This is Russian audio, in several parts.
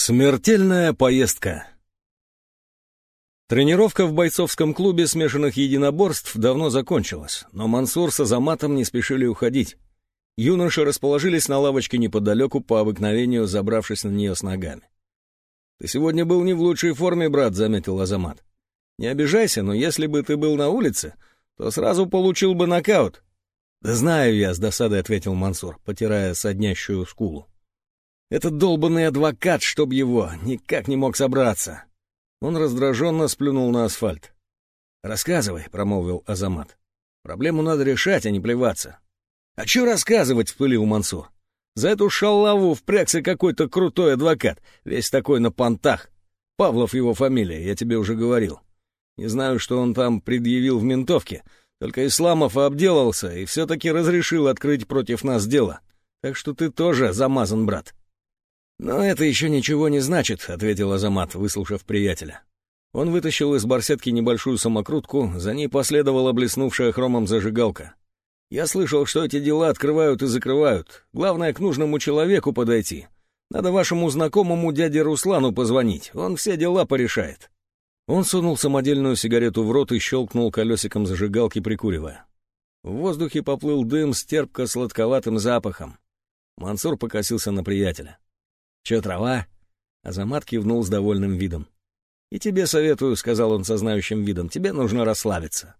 Смертельная поездка. Тренировка в бойцовском клубе смешанных единоборств давно закончилась, но Мансур с Азаматом не спешили уходить. Юноши расположились на лавочке неподалеку, по обыкновению забравшись на нее с ногами. «Ты сегодня был не в лучшей форме, брат», — заметил Азамат. «Не обижайся, но если бы ты был на улице, то сразу получил бы нокаут». «Да знаю я», — с досадой ответил Мансур, потирая соднящую скулу. «Этот долбанный адвокат, чтоб его, никак не мог собраться». Он раздраженно сплюнул на асфальт. «Рассказывай», — промолвил Азамат. «Проблему надо решать, а не плеваться». «А что рассказывать?» — впылил Мансур. «За эту шалаву впрягся какой-то крутой адвокат, весь такой на понтах. Павлов его фамилия, я тебе уже говорил. Не знаю, что он там предъявил в ментовке, только Исламов обделался и все-таки разрешил открыть против нас дело. Так что ты тоже замазан, брат». «Но это еще ничего не значит», — ответил Азамат, выслушав приятеля. Он вытащил из барсетки небольшую самокрутку, за ней последовала блеснувшая хромом зажигалка. «Я слышал, что эти дела открывают и закрывают. Главное, к нужному человеку подойти. Надо вашему знакомому дяде Руслану позвонить, он все дела порешает». Он сунул самодельную сигарету в рот и щелкнул колесиком зажигалки, прикуривая. В воздухе поплыл дым с терпко-сладковатым запахом. Мансур покосился на приятеля. «Че, трава?» Азамат кивнул с довольным видом. «И тебе советую», — сказал он со знающим видом, — «тебе нужно расслабиться».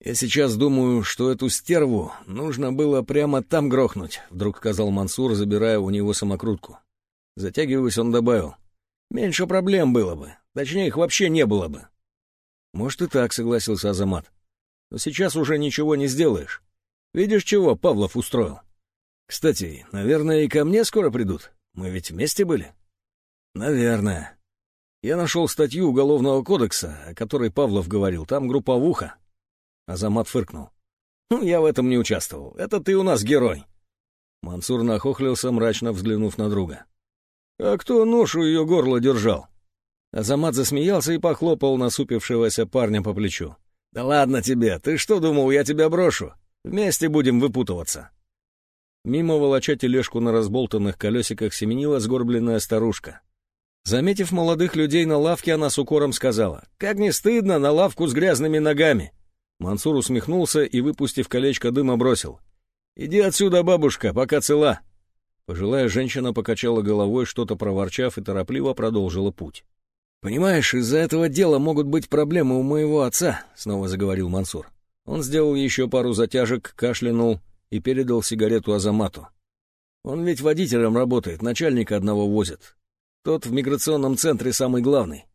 «Я сейчас думаю, что эту стерву нужно было прямо там грохнуть», — вдруг сказал Мансур, забирая у него самокрутку. Затягиваясь, он добавил. «Меньше проблем было бы. Точнее, их вообще не было бы». «Может, и так», — согласился Азамат. «Но сейчас уже ничего не сделаешь. Видишь, чего Павлов устроил? Кстати, наверное, и ко мне скоро придут. Мы ведь вместе были? Наверное. Я нашел статью Уголовного кодекса, о которой Павлов говорил. Там групповуха. Азамат фыркнул. Ну, я в этом не участвовал. Это ты у нас герой. Мансур нахохлился, мрачно взглянув на друга. А кто нож у ее горла держал? Азамат засмеялся и похлопал насупившегося парня по плечу. «Да ладно тебе, ты что думал, я тебя брошу? Вместе будем выпутываться». Мимо волоча тележку на разболтанных колесиках семенила сгорбленная старушка. Заметив молодых людей на лавке, она с укором сказала, «Как не стыдно на лавку с грязными ногами!» Мансур усмехнулся и, выпустив колечко дыма, бросил. «Иди отсюда, бабушка, пока цела!» Пожилая женщина покачала головой, что-то проворчав, и торопливо продолжила путь. «Понимаешь, из-за этого дела могут быть проблемы у моего отца», — снова заговорил Мансур. Он сделал еще пару затяжек, кашлянул и передал сигарету Азамату. Он ведь водителем работает, начальника одного возит. Тот в миграционном центре самый главный.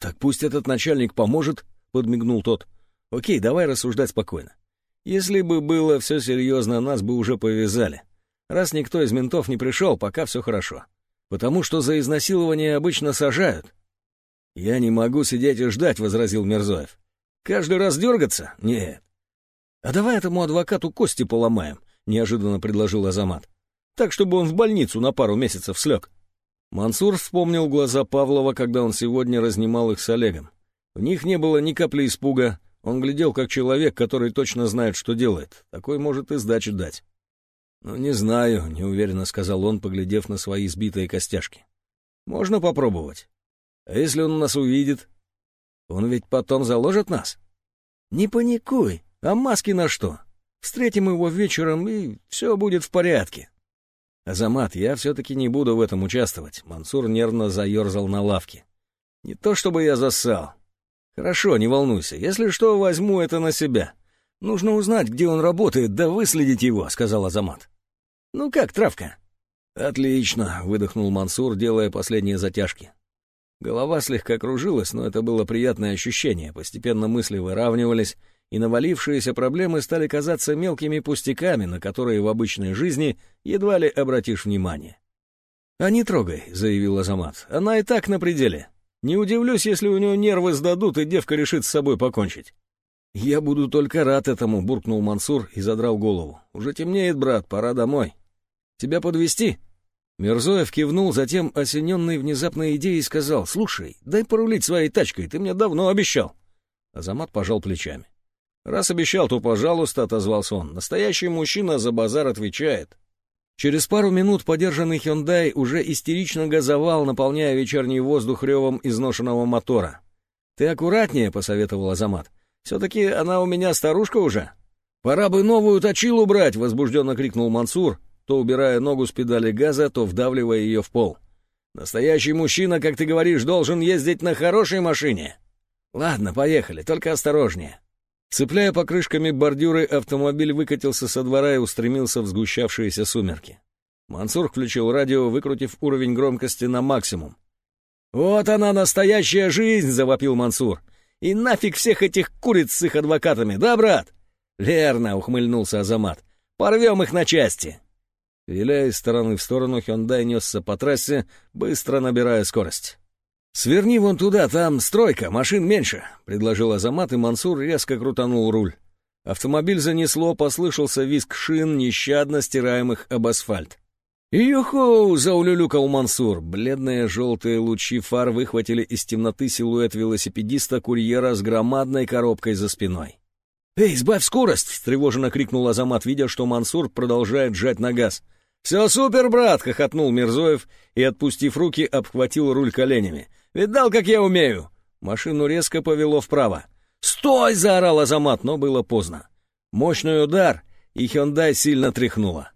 Так пусть этот начальник поможет, подмигнул тот. Окей, давай рассуждать спокойно. Если бы было все серьезно, нас бы уже повязали. Раз никто из ментов не пришел, пока все хорошо. Потому что за изнасилование обычно сажают. «Я не могу сидеть и ждать», — возразил Мерзоев. «Каждый раз дергаться? Нет. «А давай этому адвокату кости поломаем», — неожиданно предложил Азамат. «Так, чтобы он в больницу на пару месяцев слег». Мансур вспомнил глаза Павлова, когда он сегодня разнимал их с Олегом. В них не было ни капли испуга, он глядел как человек, который точно знает, что делает. Такой может и сдачи дать. «Ну, не знаю», — неуверенно сказал он, поглядев на свои сбитые костяшки. «Можно попробовать. А если он нас увидит? Он ведь потом заложит нас?» «Не паникуй», а маски на что? Встретим его вечером, и все будет в порядке. Азамат, я все-таки не буду в этом участвовать. Мансур нервно заерзал на лавке. Не то чтобы я зассал. Хорошо, не волнуйся. Если что, возьму это на себя. Нужно узнать, где он работает, да выследить его, сказал Азамат. Ну как, травка? Отлично, выдохнул Мансур, делая последние затяжки. Голова слегка кружилась, но это было приятное ощущение. Постепенно мысли выравнивались, и навалившиеся проблемы стали казаться мелкими пустяками, на которые в обычной жизни едва ли обратишь внимание. «А не трогай», — заявил Азамат, — «она и так на пределе. Не удивлюсь, если у нее нервы сдадут, и девка решит с собой покончить». «Я буду только рад этому», — буркнул Мансур и задрал голову. «Уже темнеет, брат, пора домой. Тебя подвести? Мерзоев кивнул, затем, осененный внезапной идеей, сказал, «Слушай, дай порулить своей тачкой, ты мне давно обещал». Азамат пожал плечами. «Раз обещал, то, пожалуйста», — отозвался он. «Настоящий мужчина за базар отвечает». Через пару минут подержанный Hyundai уже истерично газовал, наполняя вечерний воздух ревом изношенного мотора. «Ты аккуратнее», — посоветовал Азамат. «Все-таки она у меня старушка уже». «Пора бы новую точилу брать», — возбужденно крикнул Мансур, то убирая ногу с педали газа, то вдавливая ее в пол. «Настоящий мужчина, как ты говоришь, должен ездить на хорошей машине». «Ладно, поехали, только осторожнее». Цепляя покрышками бордюры, автомобиль выкатился со двора и устремился в сгущавшиеся сумерки. Мансур включил радио, выкрутив уровень громкости на максимум. «Вот она, настоящая жизнь!» — завопил Мансур. «И нафиг всех этих куриц с их адвокатами, да, брат?» «Верно», — ухмыльнулся Азамат. «Порвем их на части!» Виляя из стороны в сторону, Хёндай несся по трассе, быстро набирая скорость. «Сверни вон туда, там стройка, машин меньше», — предложил Азамат, и Мансур резко крутанул руль. Автомобиль занесло, послышался визг шин, нещадно стираемых об асфальт. «Юху!» — заулюлюкал Мансур. Бледные желтые лучи фар выхватили из темноты силуэт велосипедиста-курьера с громадной коробкой за спиной. «Эй, сбавь скорость!» — встревоженно крикнул Азамат, видя, что Мансур продолжает сжать на газ. «Все супер, брат!» — хохотнул Мирзоев и, отпустив руки, обхватил руль коленями. Видал, как я умею?» Машину резко повело вправо. «Стой!» — заорал Азамат, но было поздно. Мощный удар, и Хёндай сильно тряхнуло.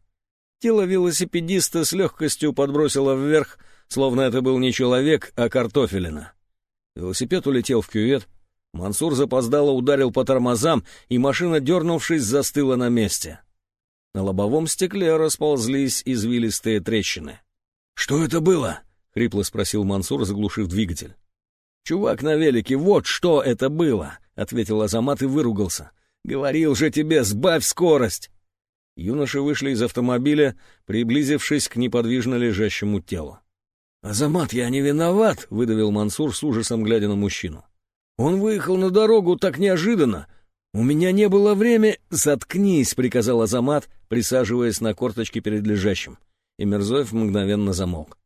Тело велосипедиста с легкостью подбросило вверх, словно это был не человек, а картофелина. Велосипед улетел в кювет, Мансур запоздало ударил по тормозам, и машина, дернувшись, застыла на месте. На лобовом стекле расползлись извилистые трещины. «Что это было?» — хрипло спросил Мансур, заглушив двигатель. «Чувак на велике, вот что это было!» — ответил Азамат и выругался. «Говорил же тебе, сбавь скорость!» Юноши вышли из автомобиля, приблизившись к неподвижно лежащему телу. «Азамат, я не виноват!» — выдавил Мансур с ужасом, глядя на мужчину. «Он выехал на дорогу так неожиданно. У меня не было времени...» «Заткнись!» — приказал Азамат, присаживаясь на корточки перед лежащим. И Мерзоев мгновенно замолк.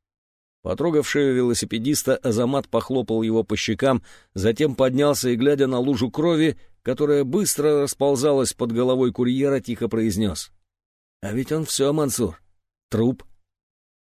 Потрогав шею велосипедиста, Азамат похлопал его по щекам, затем поднялся и, глядя на лужу крови, которая быстро расползалась под головой курьера, тихо произнес. «А ведь он все, Мансур. Труп.